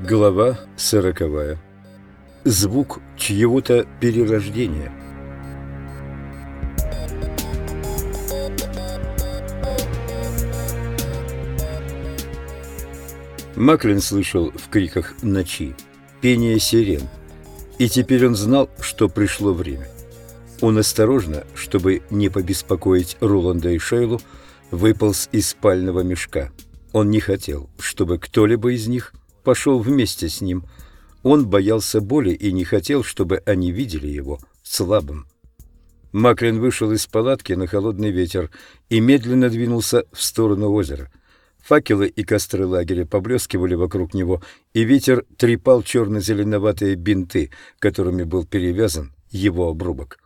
Глава сороковая. Звук чьего-то перерождения. Маклин слышал в криках ночи пение сирен, и теперь он знал, что пришло время. Он осторожно, чтобы не побеспокоить Роланда и Шейлу, выполз из спального мешка. Он не хотел, чтобы кто-либо из них пошел вместе с ним. Он боялся боли и не хотел, чтобы они видели его слабым. Маклин вышел из палатки на холодный ветер и медленно двинулся в сторону озера. Факелы и костры лагеря поблескивали вокруг него, и ветер трепал черно-зеленоватые бинты, которыми был перевязан его обрубок.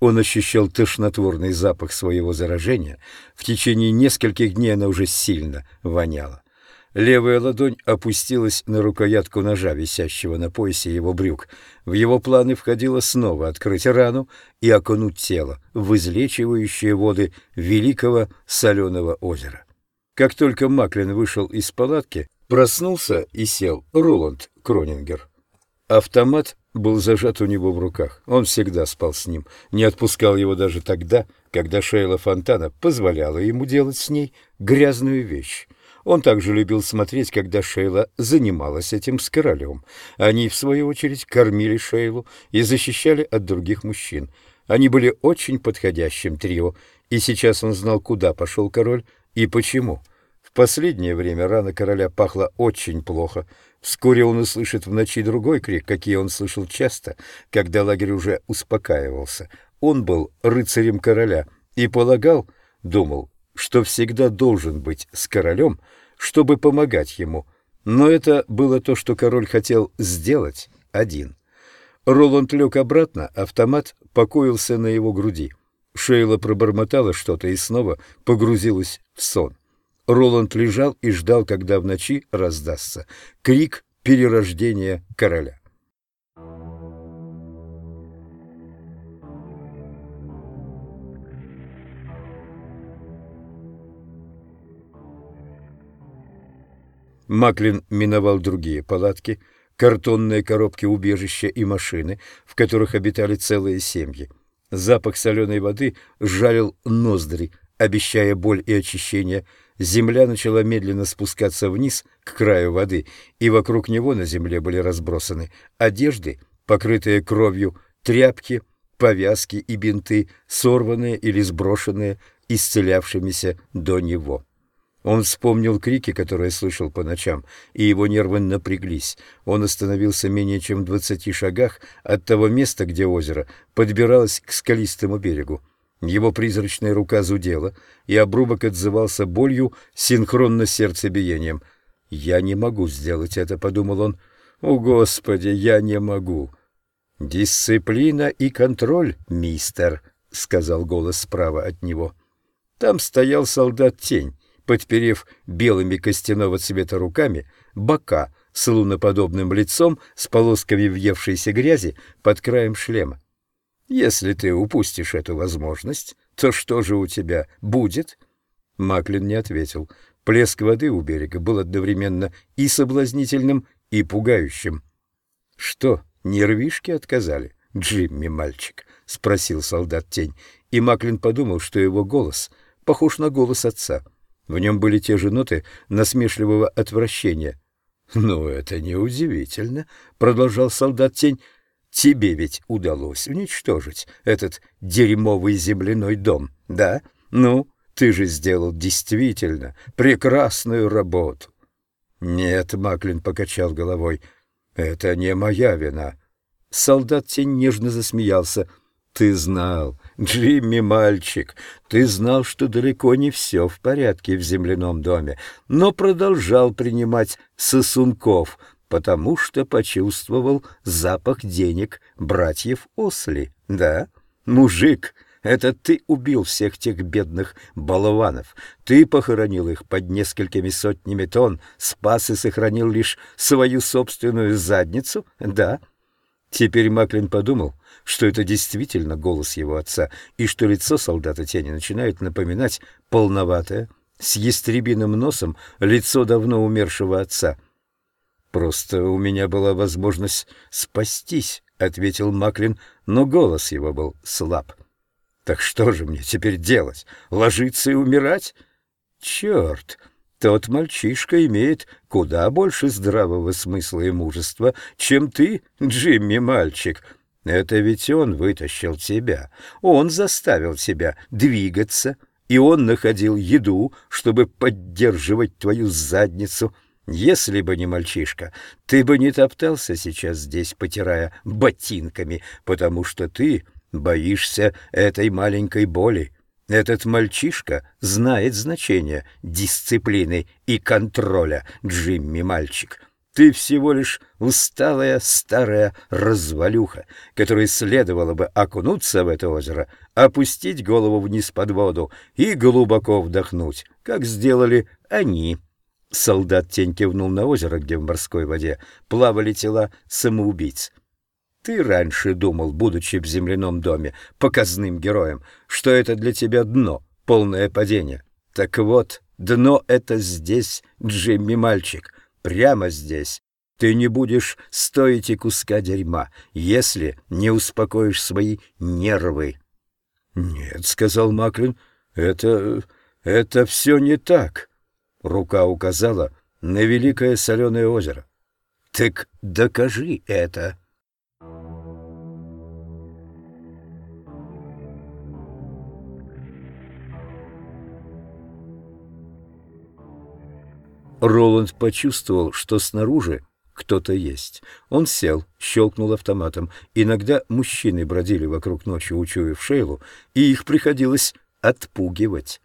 Он ощущал тошнотворный запах своего заражения. В течение нескольких дней она уже сильно воняла. Левая ладонь опустилась на рукоятку ножа, висящего на поясе его брюк. В его планы входило снова открыть рану и окунуть тело в излечивающие воды великого соленого озера. Как только Маклин вышел из палатки, проснулся и сел Роланд Кронингер. Автомат был зажат у него в руках. Он всегда спал с ним, не отпускал его даже тогда, когда Шейла Фонтана позволяла ему делать с ней грязную вещь. Он также любил смотреть, когда Шейла занималась этим с королем. Они, в свою очередь, кормили Шейлу и защищали от других мужчин. Они были очень подходящим трио, и сейчас он знал, куда пошел король и почему. В последнее время рана короля пахла очень плохо — Вскоре он услышит в ночи другой крик, какие он слышал часто, когда лагерь уже успокаивался. Он был рыцарем короля и полагал, думал, что всегда должен быть с королем, чтобы помогать ему. Но это было то, что король хотел сделать один. Роланд лег обратно, автомат покоился на его груди. Шейла пробормотала что-то и снова погрузилась в сон. Роланд лежал и ждал, когда в ночи раздастся крик перерождения короля. Маклин миновал другие палатки, картонные коробки убежища и машины, в которых обитали целые семьи. Запах соленой воды жалил ноздри, обещая боль и очищение, земля начала медленно спускаться вниз к краю воды, и вокруг него на земле были разбросаны одежды, покрытые кровью, тряпки, повязки и бинты, сорванные или сброшенные исцелявшимися до него. Он вспомнил крики, которые слышал по ночам, и его нервы напряглись. Он остановился менее чем в двадцати шагах от того места, где озеро подбиралось к скалистому берегу. Его призрачная рука зудела, и обрубок отзывался болью синхронно с сердцебиением. «Я не могу сделать это», — подумал он. «О, Господи, я не могу!» «Дисциплина и контроль, мистер», — сказал голос справа от него. Там стоял солдат-тень, подперев белыми костяного цвета руками бока с луноподобным лицом с полосками въевшейся грязи под краем шлема. Если ты упустишь эту возможность, то что же у тебя будет? Маклин не ответил. Плеск воды у берега был одновременно и соблазнительным, и пугающим. — Что, нервишки отказали, Джимми, мальчик? — спросил солдат-тень, и Маклин подумал, что его голос похож на голос отца. В нем были те же ноты насмешливого отвращения. — Ну, это неудивительно, — продолжал солдат-тень, Тебе ведь удалось уничтожить этот дерьмовый земляной дом, да? Ну, ты же сделал действительно прекрасную работу. Нет, Маклин покачал головой. Это не моя вина. Солдат тень нежно засмеялся. Ты знал, Джимми, мальчик, ты знал, что далеко не все в порядке в земляном доме, но продолжал принимать сосунков, потому что почувствовал запах денег братьев Осли. Да, мужик, это ты убил всех тех бедных болванов. Ты похоронил их под несколькими сотнями тонн, спас и сохранил лишь свою собственную задницу. Да. Теперь Маклин подумал, что это действительно голос его отца, и что лицо солдата тени начинает напоминать полноватое, с ястребиным носом лицо давно умершего отца — Просто у меня была возможность спастись, ответил Маклин, но голос его был слаб. Так что же мне теперь делать? Ложиться и умирать? Черт! Тот мальчишка имеет куда больше здравого смысла и мужества, чем ты, Джимми, мальчик. Это ведь он вытащил тебя, он заставил тебя двигаться, и он находил еду, чтобы поддерживать твою задницу. Если бы не мальчишка, ты бы не топтался сейчас здесь, потирая ботинками, потому что ты боишься этой маленькой боли. Этот мальчишка знает значение дисциплины и контроля, Джимми мальчик. Ты всего лишь усталая старая развалюха, которой следовало бы окунуться в это озеро, опустить голову вниз под воду и глубоко вдохнуть, как сделали они. Солдат тень кивнул на озеро, где в морской воде плавали тела самоубийц. Ты раньше думал, будучи в земляном доме, показным героем, что это для тебя дно, полное падение. Так вот, дно это здесь, Джимми мальчик, прямо здесь. Ты не будешь стоить и куска дерьма, если не успокоишь свои нервы. Нет, сказал Маклин. Это это все не так. Рука указала на великое соленое озеро. Так докажи это. Роланд почувствовал, что снаружи кто-то есть. Он сел, щелкнул автоматом. Иногда мужчины бродили вокруг ночи, учуяв Шейлу, и их приходилось отпугивать.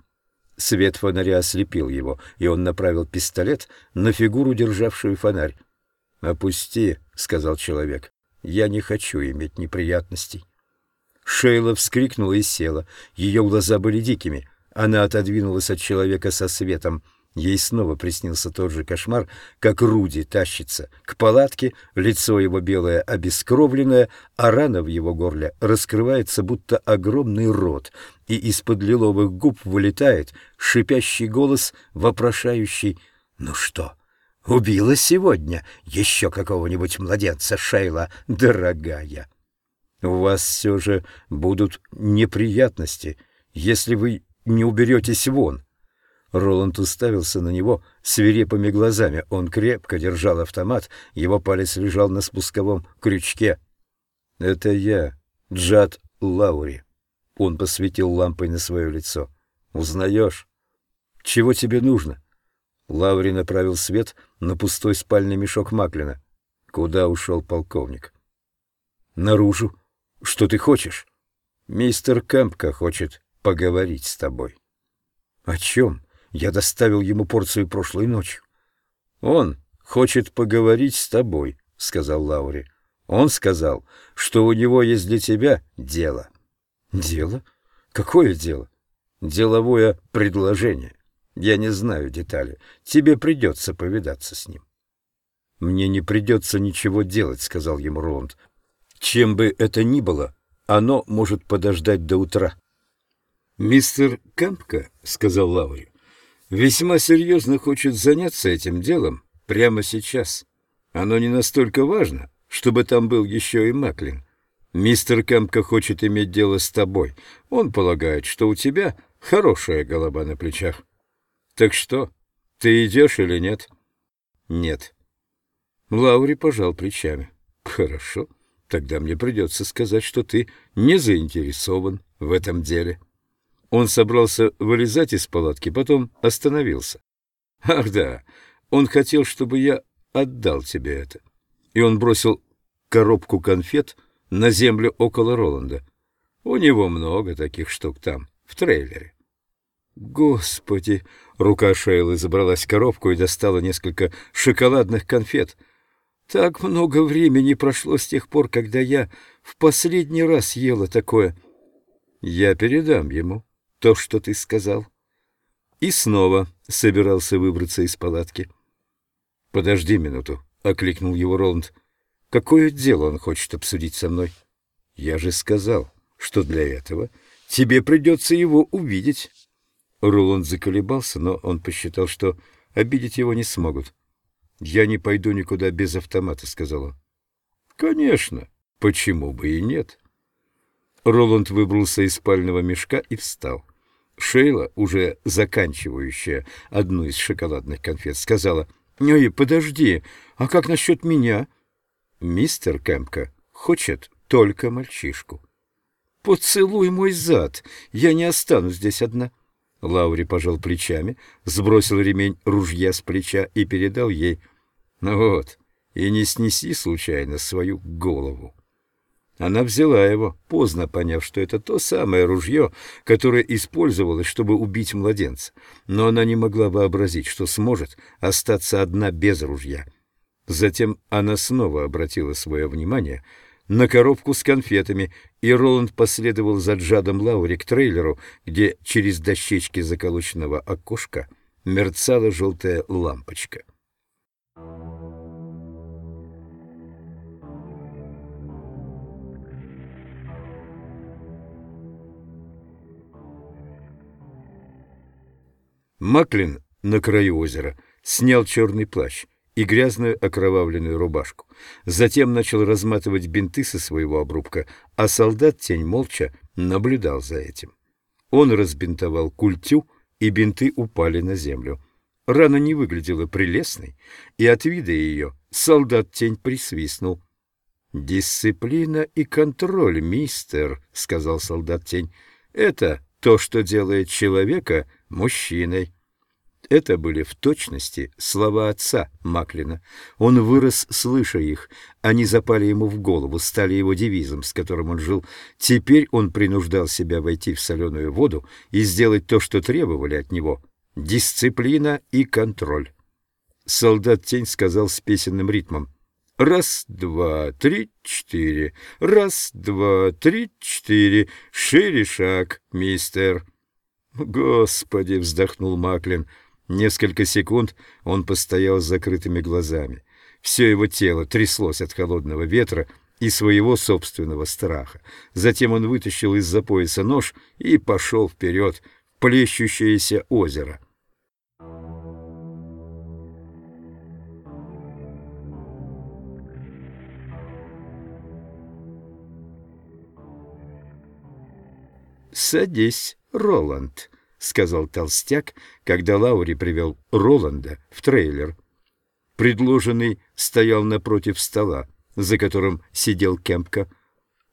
Свет фонаря ослепил его, и он направил пистолет на фигуру, державшую фонарь. «Опусти», — сказал человек, — «я не хочу иметь неприятностей». Шейла вскрикнула и села. Ее глаза были дикими. Она отодвинулась от человека со светом — Ей снова приснился тот же кошмар, как Руди тащится к палатке, лицо его белое обескровленное, а рана в его горле раскрывается, будто огромный рот, и из-под лиловых губ вылетает шипящий голос, вопрошающий «Ну что, убила сегодня еще какого-нибудь младенца, Шейла, дорогая?» «У вас все же будут неприятности, если вы не уберетесь вон», Роланд уставился на него свирепыми глазами. Он крепко держал автомат, его палец лежал на спусковом крючке. «Это я, Джад Лаури». Он посветил лампой на свое лицо. «Узнаешь? Чего тебе нужно?» Лаури направил свет на пустой спальный мешок Маклина. Куда ушел полковник? «Наружу. Что ты хочешь?» «Мистер Кэмпка хочет поговорить с тобой». «О чем?» Я доставил ему порцию прошлой ночью. Он хочет поговорить с тобой, сказал Лаури. Он сказал, что у него есть для тебя дело. Дело? Какое дело? Деловое предложение. Я не знаю детали. Тебе придется повидаться с ним. Мне не придется ничего делать, сказал ему Роланд. Чем бы это ни было, оно может подождать до утра. Мистер Кампка, сказал Лаури, весьма серьезно хочет заняться этим делом прямо сейчас. Оно не настолько важно, чтобы там был еще и Маклин. Мистер Кампка хочет иметь дело с тобой. Он полагает, что у тебя хорошая голова на плечах. Так что, ты идешь или нет? Нет. Лаури пожал плечами. Хорошо, тогда мне придется сказать, что ты не заинтересован в этом деле. Он собрался вылезать из палатки, потом остановился. «Ах да, он хотел, чтобы я отдал тебе это». И он бросил коробку конфет на землю около Роланда. У него много таких штук там, в трейлере. Господи! Рука Шейлы забралась в коробку и достала несколько шоколадных конфет. Так много времени прошло с тех пор, когда я в последний раз ела такое. Я передам ему то, что ты сказал. И снова собирался выбраться из палатки. «Подожди минуту», — окликнул его Роланд. «Какое дело он хочет обсудить со мной?» «Я же сказал, что для этого тебе придется его увидеть». Роланд заколебался, но он посчитал, что обидеть его не смогут. «Я не пойду никуда без автомата», — сказал он. «Конечно, почему бы и нет?» Роланд выбрался из спального мешка и встал. Шейла, уже заканчивающая одну из шоколадных конфет, сказала, «Ой, подожди, а как насчет меня?» «Мистер Кэмпка хочет только мальчишку». «Поцелуй мой зад, я не останусь здесь одна». Лаури пожал плечами, сбросил ремень ружья с плеча и передал ей. «Ну вот, и не снеси случайно свою голову». Она взяла его, поздно поняв, что это то самое ружье, которое использовалось, чтобы убить младенца, но она не могла вообразить, что сможет остаться одна без ружья. Затем она снова обратила свое внимание на коробку с конфетами, и Роланд последовал за Джадом Лаури к трейлеру, где через дощечки заколоченного окошка мерцала желтая лампочка. Маклин на краю озера снял черный плащ и грязную окровавленную рубашку. Затем начал разматывать бинты со своего обрубка, а солдат тень молча наблюдал за этим. Он разбинтовал культю, и бинты упали на землю. Рана не выглядела прелестной, и от вида ее солдат тень присвистнул. «Дисциплина и контроль, мистер», — сказал солдат тень, — «это то, что делает человека мужчиной». Это были в точности слова отца Маклина. Он вырос, слыша их. Они запали ему в голову, стали его девизом, с которым он жил. Теперь он принуждал себя войти в соленую воду и сделать то, что требовали от него — дисциплина и контроль. Солдат-тень сказал с песенным ритмом. Раз, два, три, четыре. Раз, два, три, четыре. Шире шаг, мистер. Господи, вздохнул Маклин. Несколько секунд он постоял с закрытыми глазами. Все его тело тряслось от холодного ветра и своего собственного страха. Затем он вытащил из-за пояса нож и пошел вперед в плещущееся озеро. «Садись, Роланд», — сказал толстяк, когда Лаури привел Роланда в трейлер. Предложенный стоял напротив стола, за которым сидел Кемпка.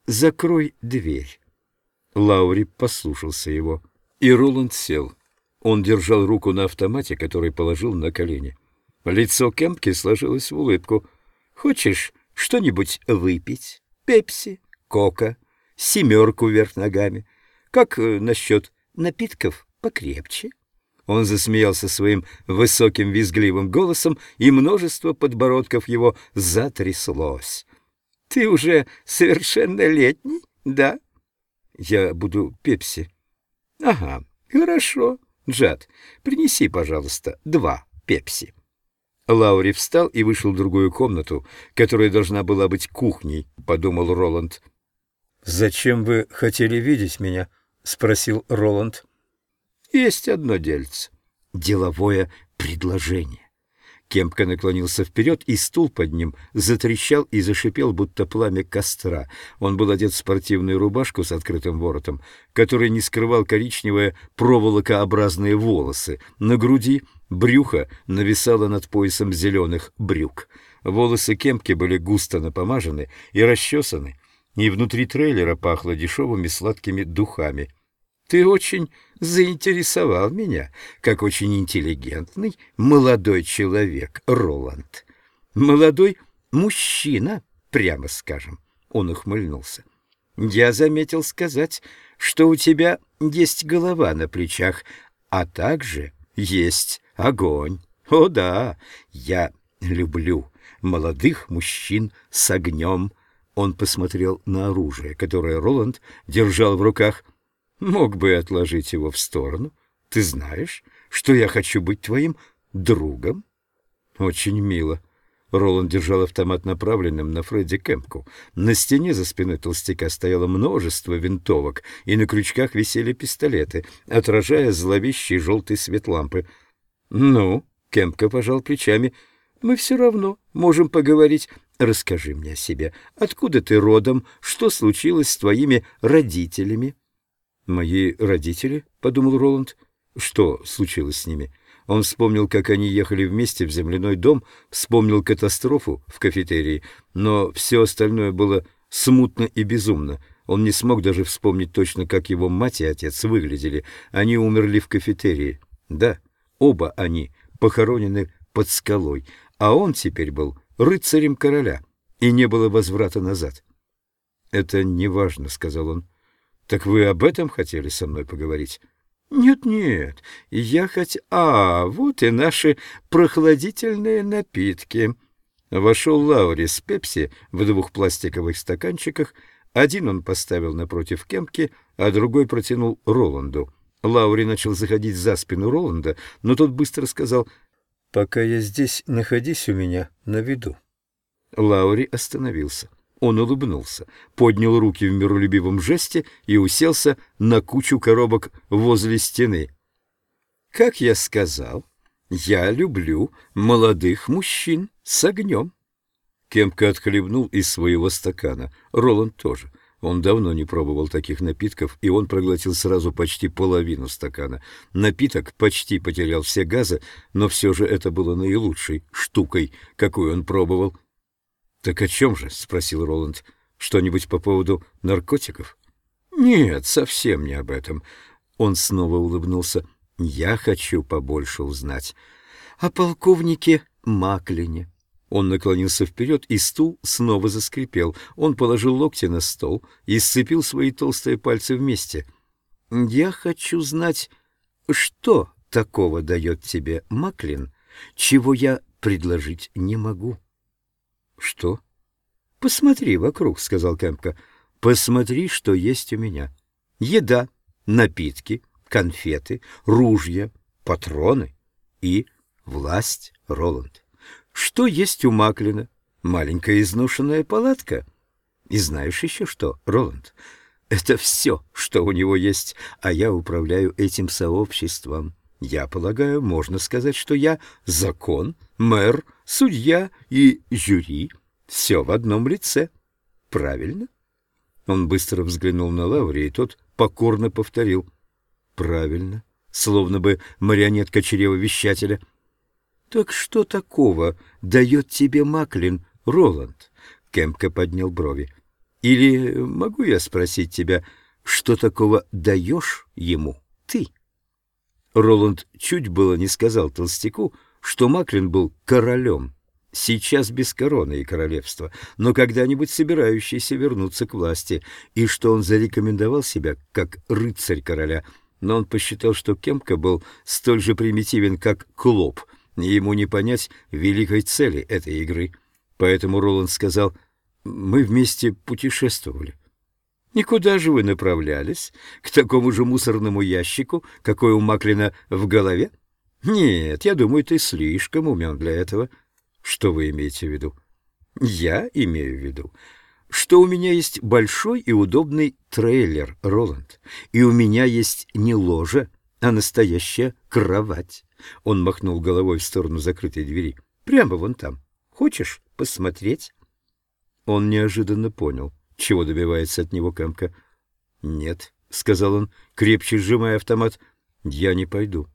«Закрой дверь». Лаури послушался его, и Роланд сел. Он держал руку на автомате, который положил на колени. Лицо Кемпки сложилось в улыбку. «Хочешь что-нибудь выпить? Пепси, кока, семерку вверх ногами? Как э, насчет напитков?» Покрепче. Он засмеялся своим высоким визгливым голосом, и множество подбородков его затряслось. — Ты уже совершеннолетний, да? — Я буду пепси. — Ага, хорошо. Джад, принеси, пожалуйста, два пепси. Лаури встал и вышел в другую комнату, которая должна была быть кухней, — подумал Роланд. — Зачем вы хотели видеть меня? — спросил Роланд. — есть одно дельце. Деловое предложение. Кемпка наклонился вперед, и стул под ним затрещал и зашипел, будто пламя костра. Он был одет в спортивную рубашку с открытым воротом, который не скрывал коричневые проволокообразные волосы. На груди брюхо нависало над поясом зеленых брюк. Волосы Кемпки были густо напомажены и расчесаны, и внутри трейлера пахло дешевыми сладкими духами — ты очень заинтересовал меня, как очень интеллигентный молодой человек, Роланд. Молодой мужчина, прямо скажем. Он ухмыльнулся. Я заметил сказать, что у тебя есть голова на плечах, а также есть огонь. О да, я люблю молодых мужчин с огнем. Он посмотрел на оружие, которое Роланд держал в руках. Мог бы отложить его в сторону. Ты знаешь, что я хочу быть твоим другом? Очень мило. Роланд держал автомат направленным на Фредди Кэмпку. На стене за спиной толстяка стояло множество винтовок, и на крючках висели пистолеты, отражая зловещий желтый свет лампы. «Ну?» — Кэмпка пожал плечами. Мы все равно можем поговорить. Расскажи мне о себе. Откуда ты родом? Что случилось с твоими родителями?» «Мои родители?» — подумал Роланд. «Что случилось с ними?» Он вспомнил, как они ехали вместе в земляной дом, вспомнил катастрофу в кафетерии, но все остальное было смутно и безумно. Он не смог даже вспомнить точно, как его мать и отец выглядели. Они умерли в кафетерии. Да, оба они похоронены под скалой, а он теперь был рыцарем короля, и не было возврата назад. «Это неважно», — сказал он. «Так вы об этом хотели со мной поговорить?» «Нет-нет, я хоть... А, вот и наши прохладительные напитки». Вошел Лаури с пепси в двух пластиковых стаканчиках. Один он поставил напротив Кемпки, а другой протянул Роланду. Лаури начал заходить за спину Роланда, но тот быстро сказал «Пока я здесь, находись у меня на виду». Лаури остановился. Он улыбнулся, поднял руки в миролюбивом жесте и уселся на кучу коробок возле стены. «Как я сказал, я люблю молодых мужчин с огнем». Кемка отхлебнул из своего стакана. Роланд тоже. Он давно не пробовал таких напитков, и он проглотил сразу почти половину стакана. Напиток почти потерял все газы, но все же это было наилучшей штукой, какую он пробовал. «Так о чем же?» — спросил Роланд. «Что-нибудь по поводу наркотиков?» «Нет, совсем не об этом». Он снова улыбнулся. «Я хочу побольше узнать о полковнике Маклине». Он наклонился вперед, и стул снова заскрипел. Он положил локти на стол и сцепил свои толстые пальцы вместе. «Я хочу знать, что такого дает тебе Маклин, чего я предложить не могу». «Что?» «Посмотри вокруг», — сказал Кэмпка. «Посмотри, что есть у меня. Еда, напитки, конфеты, ружья, патроны и власть, Роланд. Что есть у Маклина? Маленькая изношенная палатка. И знаешь еще что, Роланд? Это все, что у него есть, а я управляю этим сообществом». Я полагаю, можно сказать, что я закон, мэр, судья и жюри. Все в одном лице. Правильно? Он быстро взглянул на Лаури, и тот покорно повторил. Правильно. Словно бы марионетка чревовещателя. Так что такого дает тебе Маклин, Роланд? Кемпка поднял брови. Или могу я спросить тебя, что такого даешь ему ты? Роланд чуть было не сказал толстяку, что Маклин был королем, сейчас без короны и королевства, но когда-нибудь собирающийся вернуться к власти, и что он зарекомендовал себя как рыцарь короля, но он посчитал, что Кемка был столь же примитивен, как Клоп, и ему не понять великой цели этой игры. Поэтому Роланд сказал, «Мы вместе путешествовали». Никуда же вы направлялись? К такому же мусорному ящику, какой у Маклина в голове? Нет, я думаю, ты слишком умен для этого. Что вы имеете в виду? Я имею в виду, что у меня есть большой и удобный трейлер, Роланд, и у меня есть не ложа, а настоящая кровать. Он махнул головой в сторону закрытой двери. Прямо вон там. Хочешь посмотреть? Он неожиданно понял — чего добивается от него Кэмка. «Нет», — сказал он, крепче сжимая автомат, — «я не пойду».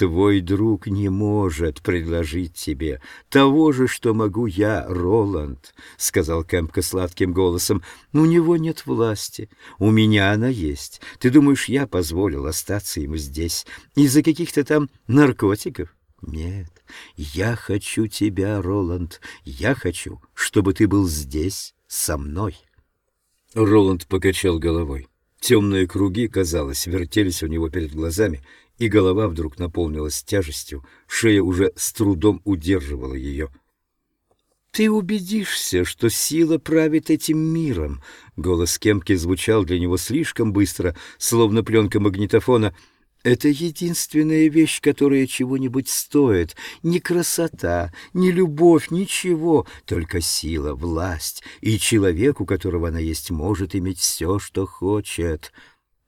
«Твой друг не может предложить тебе того же, что могу я, Роланд», — сказал Кэмпка сладким голосом. «У него нет власти, у меня она есть. Ты думаешь, я позволил остаться ему здесь из-за каких-то там наркотиков?» «Нет, я хочу тебя, Роланд, я хочу, чтобы ты был здесь, со мной. Роланд покачал головой. Темные круги, казалось, вертелись у него перед глазами, и голова вдруг наполнилась тяжестью, шея уже с трудом удерживала ее. «Ты убедишься, что сила правит этим миром!» Голос Кемки звучал для него слишком быстро, словно пленка магнитофона — это единственная вещь, которая чего-нибудь стоит. Ни красота, ни любовь, ничего, только сила, власть. И человек, у которого она есть, может иметь все, что хочет.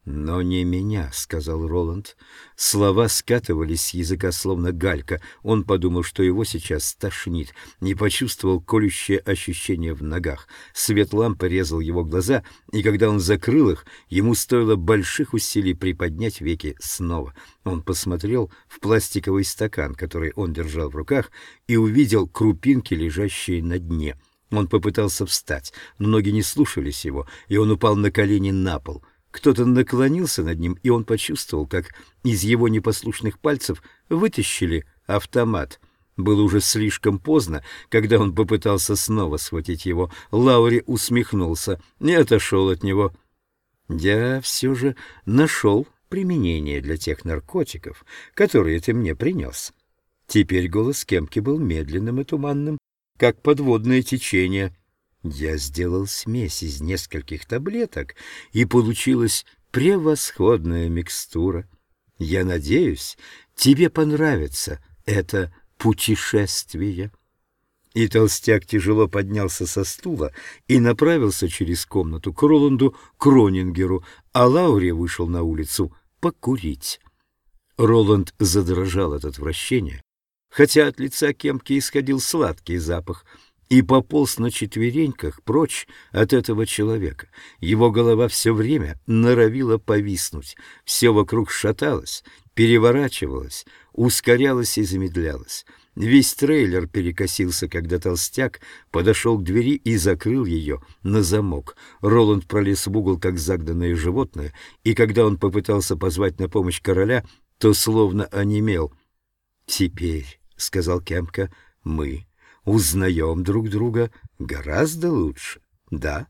«Но не меня», — сказал Роланд. Слова скатывались с языка, словно галька. Он подумал, что его сейчас стошнит, не почувствовал колющее ощущение в ногах. Свет лампы резал его глаза, и когда он закрыл их, ему стоило больших усилий приподнять веки снова. Он посмотрел в пластиковый стакан, который он держал в руках, и увидел крупинки, лежащие на дне. Он попытался встать, но ноги не слушались его, и он упал на колени на пол — кто-то наклонился над ним, и он почувствовал, как из его непослушных пальцев вытащили автомат. Было уже слишком поздно, когда он попытался снова схватить его. Лаури усмехнулся и отошел от него. «Я все же нашел применение для тех наркотиков, которые ты мне принес». Теперь голос Кемки был медленным и туманным, как подводное течение — я сделал смесь из нескольких таблеток, и получилась превосходная микстура. Я надеюсь, тебе понравится это путешествие. И толстяк тяжело поднялся со стула и направился через комнату к Роланду Кронингеру, а Лауре вышел на улицу покурить. Роланд задрожал от отвращения, хотя от лица Кемки исходил сладкий запах — и пополз на четвереньках прочь от этого человека. Его голова все время норовила повиснуть, все вокруг шаталось, переворачивалось, ускорялось и замедлялось. Весь трейлер перекосился, когда толстяк подошел к двери и закрыл ее на замок. Роланд пролез в угол, как загнанное животное, и когда он попытался позвать на помощь короля, то словно онемел. «Теперь», — сказал Кемка, — «мы узнаем друг друга гораздо лучше, да?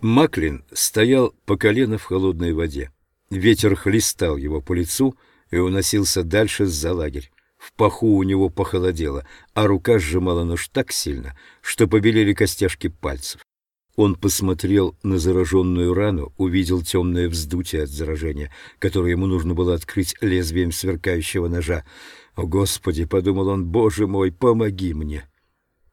Маклин стоял по колено в холодной воде. Ветер хлестал его по лицу и уносился дальше за лагерь. В паху у него похолодело, а рука сжимала нож так сильно, что побелели костяшки пальцев. Он посмотрел на зараженную рану, увидел темное вздутие от заражения, которое ему нужно было открыть лезвием сверкающего ножа. «О, Господи!» — подумал он, «Боже мой, помоги мне!»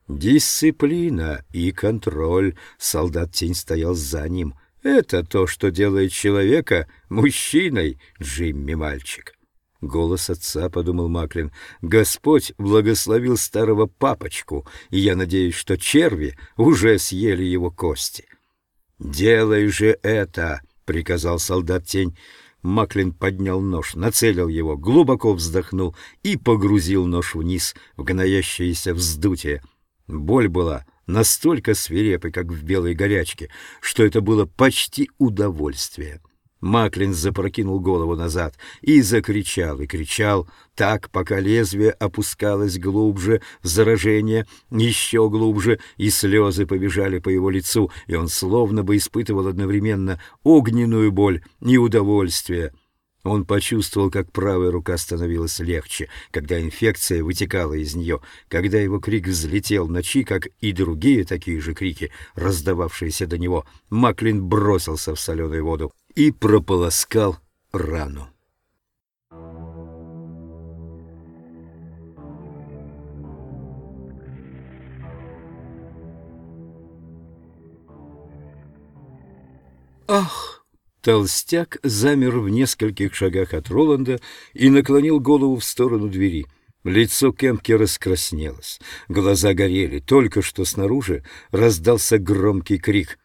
Дисциплина и контроль. Солдат-тень стоял за ним. Это то, что делает человека мужчиной, Джимми мальчик. Голос отца, — подумал Маклин, — Господь благословил старого папочку, и я надеюсь, что черви уже съели его кости. — Делай же это, — приказал солдат-тень. Маклин поднял нож, нацелил его, глубоко вздохнул и погрузил нож вниз в гноящееся вздутие. Боль была настолько свирепой, как в белой горячке, что это было почти удовольствие. Маклин запрокинул голову назад и закричал, и кричал так, пока лезвие опускалось глубже заражение, еще глубже, и слезы побежали по его лицу, и он словно бы испытывал одновременно огненную боль и удовольствие. Он почувствовал, как правая рука становилась легче, когда инфекция вытекала из нее, когда его крик взлетел ночи, как и другие такие же крики, раздававшиеся до него. Маклин бросился в соленую воду и прополоскал рану. Ах! Толстяк замер в нескольких шагах от Роланда и наклонил голову в сторону двери. Лицо Кемпки раскраснелось, глаза горели. Только что снаружи раздался громкий крик.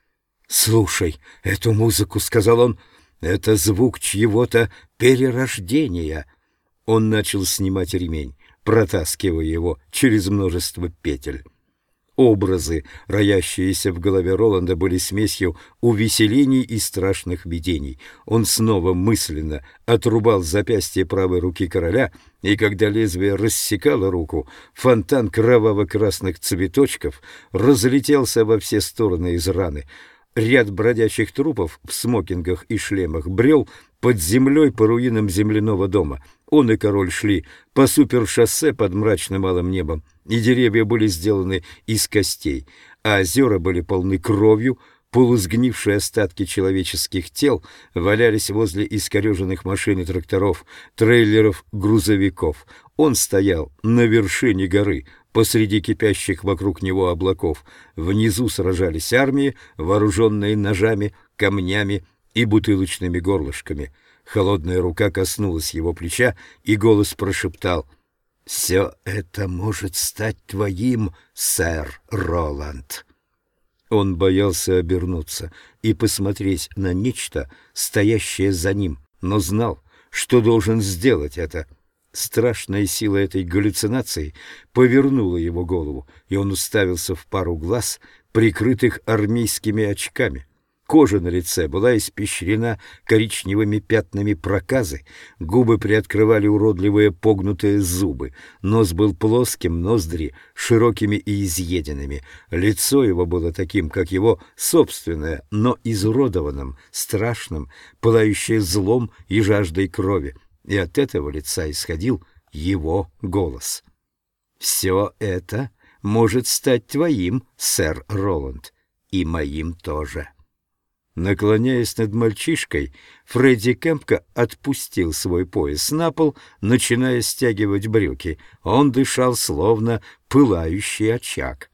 «Слушай эту музыку», — сказал он, — «это звук чьего-то перерождения». Он начал снимать ремень, протаскивая его через множество петель. Образы, роящиеся в голове Роланда, были смесью увеселений и страшных видений. Он снова мысленно отрубал запястье правой руки короля, и когда лезвие рассекало руку, фонтан кроваво-красных цветочков разлетелся во все стороны из раны — Ряд бродячих трупов в смокингах и шлемах брел под землей по руинам земляного дома. Он и король шли по супершоссе под мрачным малым небом, и деревья были сделаны из костей, а озера были полны кровью, Полусгнившие остатки человеческих тел валялись возле искореженных машин и тракторов, трейлеров, грузовиков. Он стоял на вершине горы, посреди кипящих вокруг него облаков. Внизу сражались армии, вооруженные ножами, камнями и бутылочными горлышками. Холодная рука коснулась его плеча, и голос прошептал «Все это может стать твоим, сэр Роланд». Он боялся обернуться и посмотреть на нечто, стоящее за ним, но знал, что должен сделать это. Страшная сила этой галлюцинации повернула его голову, и он уставился в пару глаз, прикрытых армейскими очками. Кожа на лице была испещрена коричневыми пятнами проказы, губы приоткрывали уродливые погнутые зубы, нос был плоским, ноздри широкими и изъеденными. Лицо его было таким, как его собственное, но изуродованным, страшным, пылающее злом и жаждой крови, и от этого лица исходил его голос. «Все это может стать твоим, сэр Роланд, и моим тоже». Наклоняясь над мальчишкой, Фредди Кэмпка отпустил свой пояс на пол, начиная стягивать брюки. Он дышал, словно пылающий очаг.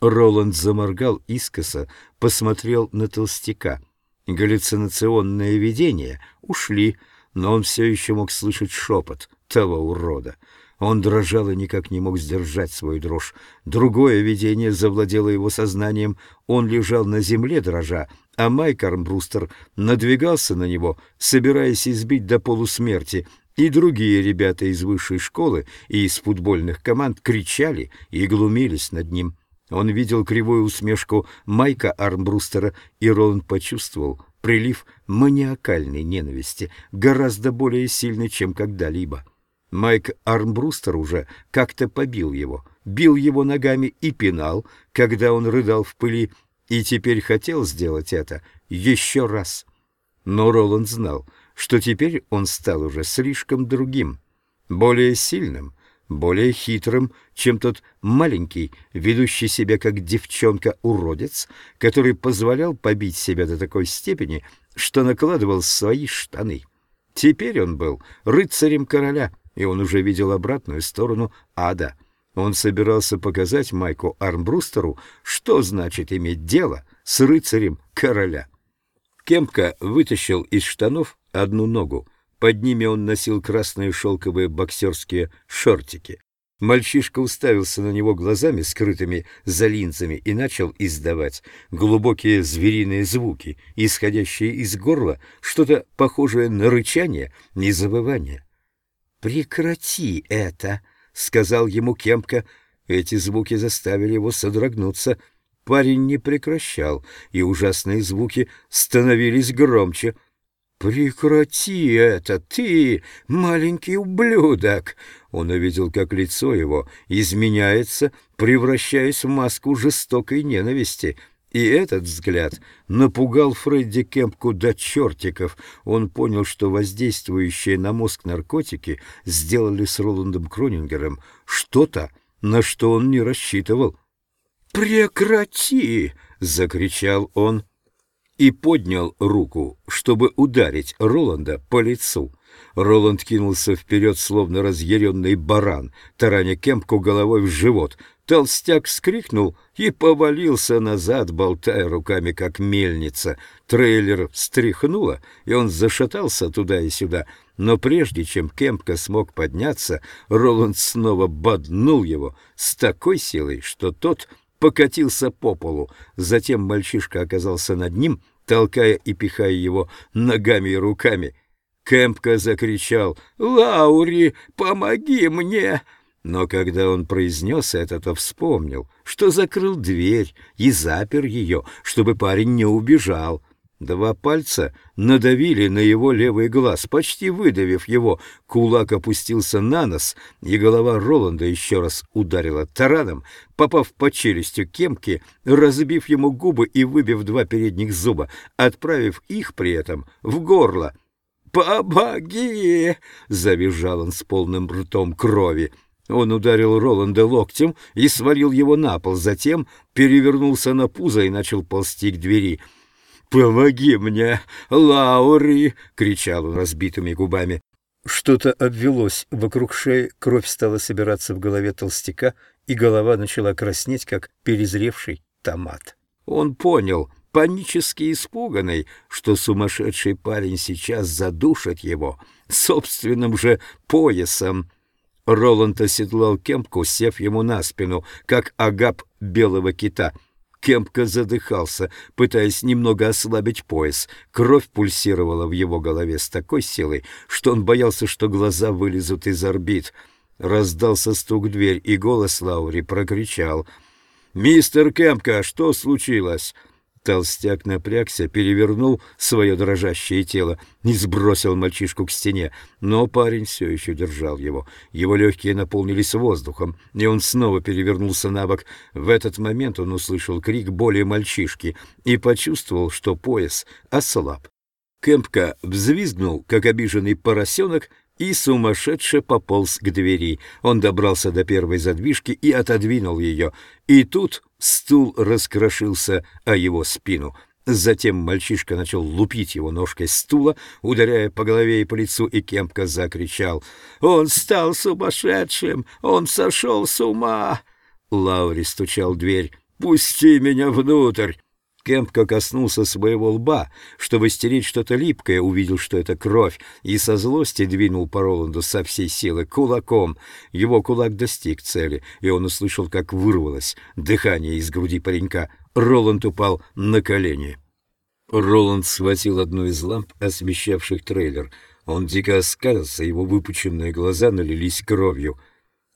Роланд заморгал искоса, посмотрел на толстяка. Галлюцинационные видения ушли, но он все еще мог слышать шепот того урода. Он дрожал и никак не мог сдержать свою дрожь. Другое видение завладело его сознанием. Он лежал на земле, дрожа, а Майк Армбрустер надвигался на него, собираясь избить до полусмерти, и другие ребята из высшей школы и из футбольных команд кричали и глумились над ним. Он видел кривую усмешку Майка Армбрустера, и Роланд почувствовал прилив маниакальной ненависти, гораздо более сильный, чем когда-либо. Майк Армбрустер уже как-то побил его, бил его ногами и пинал, когда он рыдал в пыли, и теперь хотел сделать это еще раз. Но Роланд знал, что теперь он стал уже слишком другим, более сильным, более хитрым, чем тот маленький, ведущий себя как девчонка-уродец, который позволял побить себя до такой степени, что накладывал свои штаны. Теперь он был рыцарем короля, и он уже видел обратную сторону ада — он собирался показать Майку Армбрустеру, что значит иметь дело с рыцарем короля. Кемпка вытащил из штанов одну ногу. Под ними он носил красные шелковые боксерские шортики. Мальчишка уставился на него глазами, скрытыми за линзами, и начал издавать глубокие звериные звуки, исходящие из горла, что-то похожее на рычание и завывание. «Прекрати это!» — сказал ему Кемпка. Эти звуки заставили его содрогнуться. Парень не прекращал, и ужасные звуки становились громче. «Прекрати это, ты, маленький ублюдок!» Он увидел, как лицо его изменяется, превращаясь в маску жестокой ненависти — и этот взгляд напугал Фредди Кемпку до чертиков. Он понял, что воздействующие на мозг наркотики сделали с Роландом Кронингером что-то, на что он не рассчитывал. «Прекрати!» — закричал он и поднял руку, чтобы ударить Роланда по лицу. Роланд кинулся вперед, словно разъяренный баран, тараня Кемпку головой в живот — Толстяк вскрикнул и повалился назад, болтая руками, как мельница. Трейлер встряхнуло, и он зашатался туда и сюда. Но прежде чем Кемпка смог подняться, Роланд снова боднул его с такой силой, что тот покатился по полу. Затем мальчишка оказался над ним, толкая и пихая его ногами и руками. Кемпка закричал «Лаури, помоги мне!» Но когда он произнес это, то вспомнил, что закрыл дверь и запер ее, чтобы парень не убежал. Два пальца надавили на его левый глаз, почти выдавив его. Кулак опустился на нос, и голова Роланда еще раз ударила тараном, попав по челюстью Кемки, разбив ему губы и выбив два передних зуба, отправив их при этом в горло. «Помоги!» — завизжал он с полным ртом крови. Он ударил Роланда локтем и свалил его на пол, затем перевернулся на пузо и начал ползти к двери. «Помоги мне, Лаури!» — кричал он разбитыми губами. Что-то обвелось вокруг шеи, кровь стала собираться в голове толстяка, и голова начала краснеть, как перезревший томат. Он понял, панически испуганный, что сумасшедший парень сейчас задушит его собственным же поясом. Роланд оседлал Кемпку, сев ему на спину, как агап белого кита. Кемпка задыхался, пытаясь немного ослабить пояс. Кровь пульсировала в его голове с такой силой, что он боялся, что глаза вылезут из орбит. Раздался стук в дверь, и голос Лаури прокричал. «Мистер Кемпка, что случилось?» Толстяк напрягся, перевернул свое дрожащее тело и сбросил мальчишку к стене, но парень все еще держал его. Его легкие наполнились воздухом, и он снова перевернулся на бок. В этот момент он услышал крик боли мальчишки и почувствовал, что пояс ослаб. Кэмпка взвизгнул, как обиженный поросенок, и сумасшедше пополз к двери. Он добрался до первой задвижки и отодвинул ее. И тут стул раскрошился о его спину. Затем мальчишка начал лупить его ножкой стула, ударяя по голове и по лицу, и Кемпка закричал. «Он стал сумасшедшим! Он сошел с ума!» Лаури стучал в дверь. «Пусти меня внутрь!» Кемпка коснулся своего лба, чтобы стереть что-то липкое, увидел, что это кровь, и со злости двинул по Роланду со всей силы кулаком. Его кулак достиг цели, и он услышал, как вырвалось дыхание из груди паренька. Роланд упал на колени. Роланд схватил одну из ламп, освещавших трейлер. Он дико оскалился, его выпученные глаза налились кровью.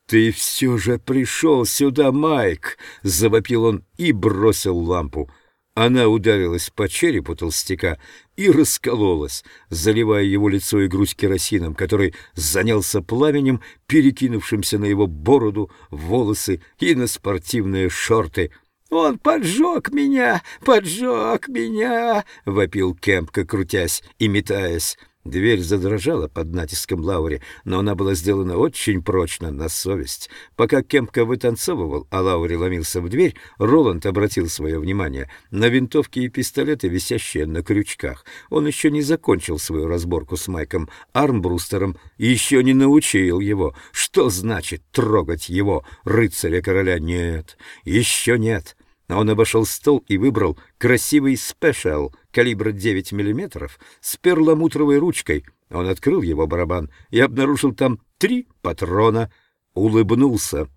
«Ты все же пришел сюда, Майк!» — завопил он и бросил лампу. Она ударилась по черепу толстяка и раскололась, заливая его лицо и грудь керосином, который занялся пламенем, перекинувшимся на его бороду, волосы и на спортивные шорты. «Он поджег меня! Поджег меня!» — вопил Кемпка, крутясь и метаясь. Дверь задрожала под натиском Лаури, но она была сделана очень прочно, на совесть. Пока Кемпка вытанцовывал, а Лаури ломился в дверь, Роланд обратил свое внимание на винтовки и пистолеты, висящие на крючках. Он еще не закончил свою разборку с Майком Армбрустером и еще не научил его, что значит трогать его, рыцаря короля. Нет, еще нет. Он обошел стол и выбрал красивый спешал калибра 9 мм с перламутровой ручкой. Он открыл его барабан и обнаружил там три патрона. Улыбнулся.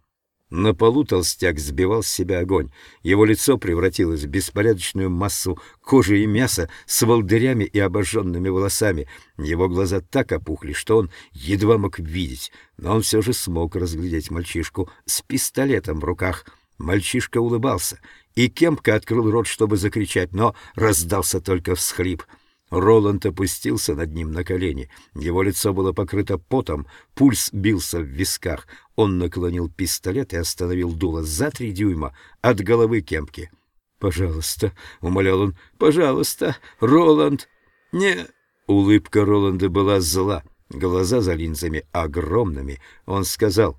На полу толстяк сбивал с себя огонь. Его лицо превратилось в беспорядочную массу кожи и мяса с волдырями и обожженными волосами. Его глаза так опухли, что он едва мог видеть, но он все же смог разглядеть мальчишку с пистолетом в руках. Мальчишка улыбался — и Кемпка открыл рот, чтобы закричать, но раздался только всхлип. Роланд опустился над ним на колени. Его лицо было покрыто потом, пульс бился в висках. Он наклонил пистолет и остановил дуло за три дюйма от головы Кемпки. «Пожалуйста», — умолял он, — «пожалуйста, Роланд». «Не...» Улыбка Роланда была зла, глаза за линзами огромными. Он сказал,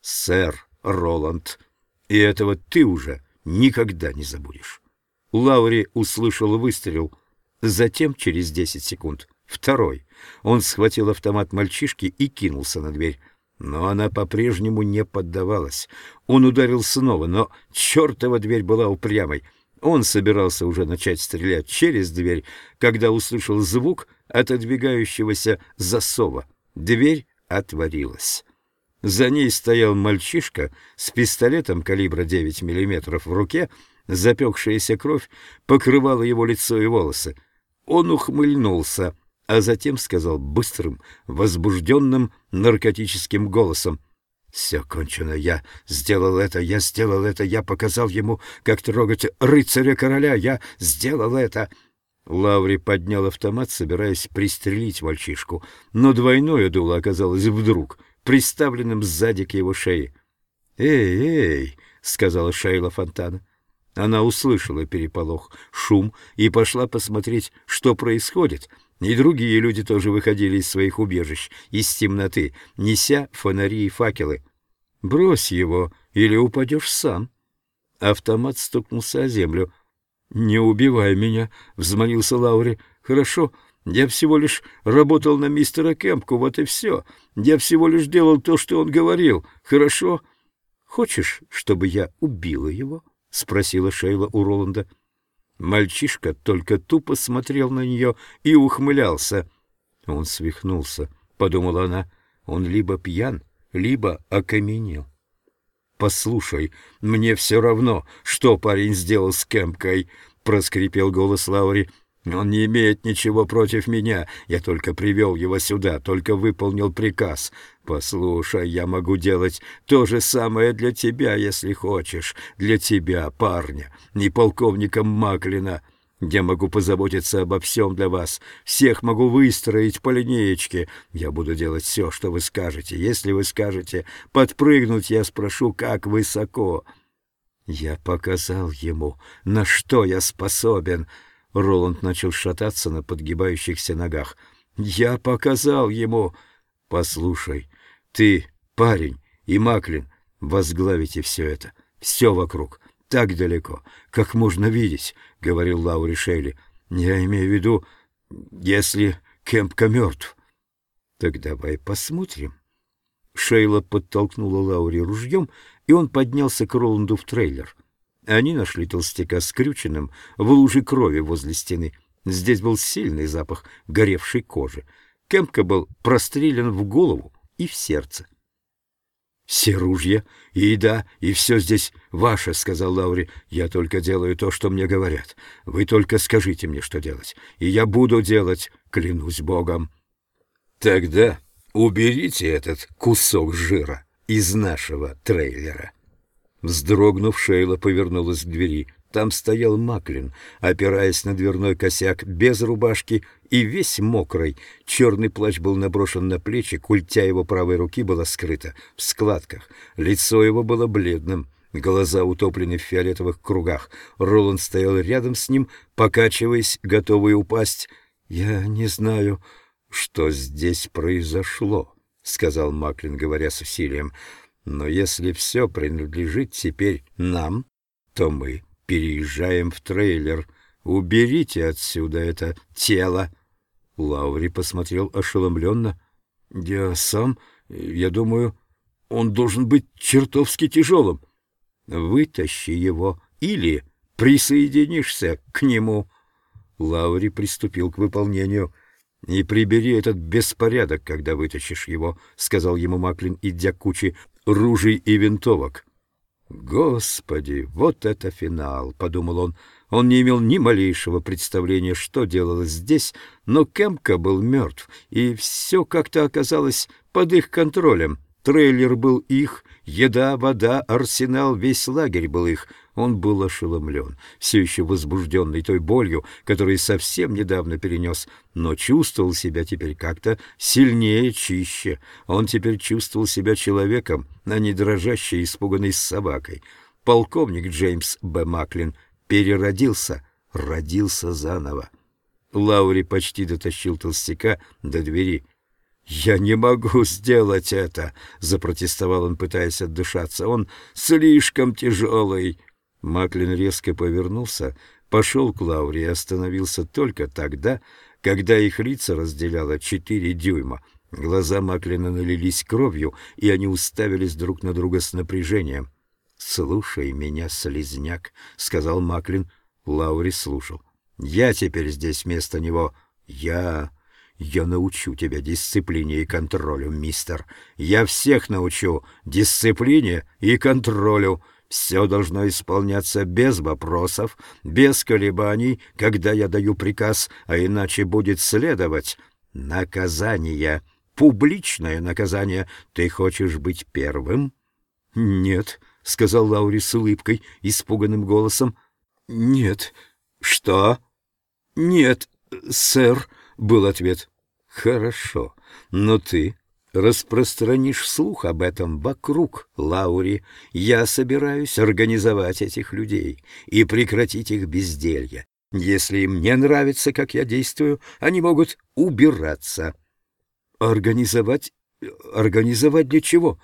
«Сэр Роланд, и этого ты уже никогда не забудешь. Лаури услышал выстрел. Затем, через десять секунд, второй. Он схватил автомат мальчишки и кинулся на дверь. Но она по-прежнему не поддавалась. Он ударил снова, но чертова дверь была упрямой. Он собирался уже начать стрелять через дверь, когда услышал звук отодвигающегося засова. Дверь отворилась. За ней стоял мальчишка с пистолетом калибра 9 мм в руке, запекшаяся кровь покрывала его лицо и волосы. Он ухмыльнулся, а затем сказал быстрым, возбужденным наркотическим голосом. «Все кончено, я сделал это, я сделал это, я показал ему, как трогать рыцаря-короля, я сделал это!» Лаври поднял автомат, собираясь пристрелить мальчишку, но двойное дуло оказалось вдруг приставленным сзади к его шее. «Эй, эй!» — сказала Шейла Фонтана. Она услышала переполох, шум и пошла посмотреть, что происходит. И другие люди тоже выходили из своих убежищ, из темноты, неся фонари и факелы. Брось его, или упадешь сам. Автомат стукнулся о землю. «Не убивай меня», — взмолился Лаури. «Хорошо, я всего лишь работал на мистера Кемпку, вот и все. Я всего лишь делал то, что он говорил. Хорошо?» «Хочешь, чтобы я убила его?» — спросила Шейла у Роланда. Мальчишка только тупо смотрел на нее и ухмылялся. «Он свихнулся», — подумала она. «Он либо пьян, либо окаменел». «Послушай, мне все равно, что парень сделал с Кэмкой», — проскрипел голос Лаури. «Он не имеет ничего против меня. Я только привел его сюда, только выполнил приказ. Послушай, я могу делать то же самое для тебя, если хочешь. Для тебя, парня, не полковника Маклина». Я могу позаботиться обо всем для вас. Всех могу выстроить по линеечке. Я буду делать все, что вы скажете. Если вы скажете подпрыгнуть, я спрошу, как высоко. Я показал ему, на что я способен. Роланд начал шататься на подгибающихся ногах. Я показал ему. Послушай, ты, парень и Маклин, возглавите все это, все вокруг так далеко, как можно видеть, — говорил Лаури Шейли. — Я имею в виду, если Кемпка мертв. — Так давай посмотрим. Шейла подтолкнула Лаури ружьем, и он поднялся к Роланду в трейлер. Они нашли толстяка скрюченным в луже крови возле стены. Здесь был сильный запах горевшей кожи. Кемпка был прострелен в голову и в сердце. — «Все ружья и еда, и все здесь ваше», — сказал Лаури. «Я только делаю то, что мне говорят. Вы только скажите мне, что делать, и я буду делать, клянусь Богом». «Тогда уберите этот кусок жира из нашего трейлера». Вздрогнув, Шейла повернулась к двери. Там стоял Маклин, опираясь на дверной косяк, без рубашки и весь мокрый. Черный плащ был наброшен на плечи, культя его правой руки была скрыта в складках. Лицо его было бледным, глаза утоплены в фиолетовых кругах. Роланд стоял рядом с ним, покачиваясь, готовый упасть. «Я не знаю, что здесь произошло», — сказал Маклин, говоря с усилием. «Но если все принадлежит теперь нам, то мы переезжаем в трейлер. Уберите отсюда это тело. Лаури посмотрел ошеломленно. Я сам, я думаю, он должен быть чертовски тяжелым. Вытащи его или присоединишься к нему. Лаури приступил к выполнению. «Не прибери этот беспорядок, когда вытащишь его», — сказал ему Маклин, идя к ружей и винтовок. «Господи, вот это финал!» — подумал он. Он не имел ни малейшего представления, что делалось здесь, но Кемка был мертв, и все как-то оказалось под их контролем. Трейлер был их, еда, вода, арсенал, весь лагерь был их. Он был ошеломлен, все еще возбужденный той болью, которую совсем недавно перенес, но чувствовал себя теперь как-то сильнее, чище. Он теперь чувствовал себя человеком, а не дрожащей, испуганной собакой. Полковник Джеймс Б. Маклин переродился, родился заново. Лаури почти дотащил толстяка до двери. «Я не могу сделать это!» — запротестовал он, пытаясь отдышаться. «Он слишком тяжелый!» Маклин резко повернулся, пошел к Лауре и остановился только тогда, когда их лица разделяло четыре дюйма. Глаза Маклина налились кровью, и они уставились друг на друга с напряжением. «Слушай меня, слезняк», — сказал Маклин. Лаури слушал. «Я теперь здесь вместо него. Я... Я научу тебя дисциплине и контролю, мистер. Я всех научу дисциплине и контролю. Все должно исполняться без вопросов, без колебаний, когда я даю приказ, а иначе будет следовать наказание, публичное наказание. Ты хочешь быть первым? — Нет, — сказал Лаури с улыбкой, испуганным голосом. — Нет. — Что? — Нет, сэр, — был ответ. — Хорошо, но ты распространишь слух об этом вокруг, Лаури. Я собираюсь организовать этих людей и прекратить их безделье. Если им не нравится, как я действую, они могут убираться. Организовать? Организовать для чего?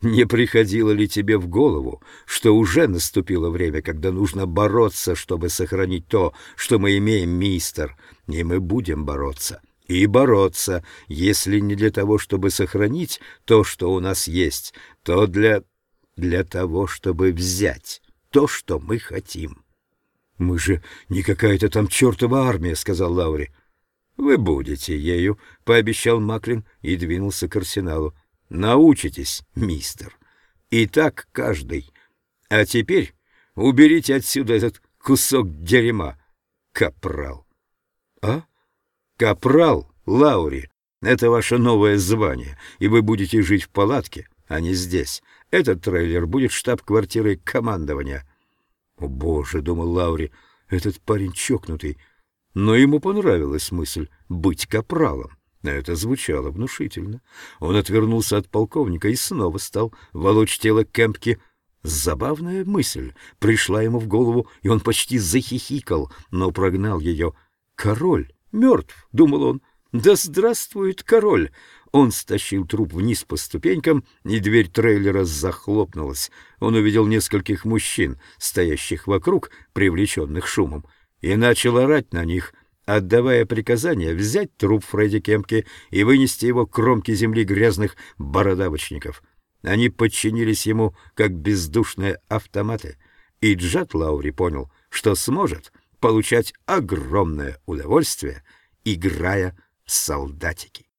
Не приходило ли тебе в голову, что уже наступило время, когда нужно бороться, чтобы сохранить то, что мы имеем, мистер, и мы будем бороться?» И бороться, если не для того, чтобы сохранить то, что у нас есть, то для... для того, чтобы взять то, что мы хотим. — Мы же не какая-то там чертова армия, — сказал Лаури. — Вы будете ею, — пообещал Маклин и двинулся к арсеналу. — Научитесь, мистер. И так каждый. А теперь уберите отсюда этот кусок дерьма, капрал. — А? Капрал, Лаури, это ваше новое звание, и вы будете жить в палатке, а не здесь. Этот трейлер будет штаб-квартирой командования. О, боже, думал Лаури, этот парень чокнутый. Но ему понравилась мысль быть капралом. Это звучало внушительно. Он отвернулся от полковника и снова стал волочь тело Кемпки. Забавная мысль пришла ему в голову, и он почти захихикал, но прогнал ее. «Король!» Мертв, — думал он. Да здравствует король! Он стащил труп вниз по ступенькам, и дверь трейлера захлопнулась. Он увидел нескольких мужчин, стоящих вокруг, привлеченных шумом, и начал орать на них, отдавая приказание взять труп Фредди Кемпки и вынести его к кромке земли грязных бородавочников. Они подчинились ему, как бездушные автоматы, и Джад Лаури понял, что сможет получать огромное удовольствие, играя в солдатики.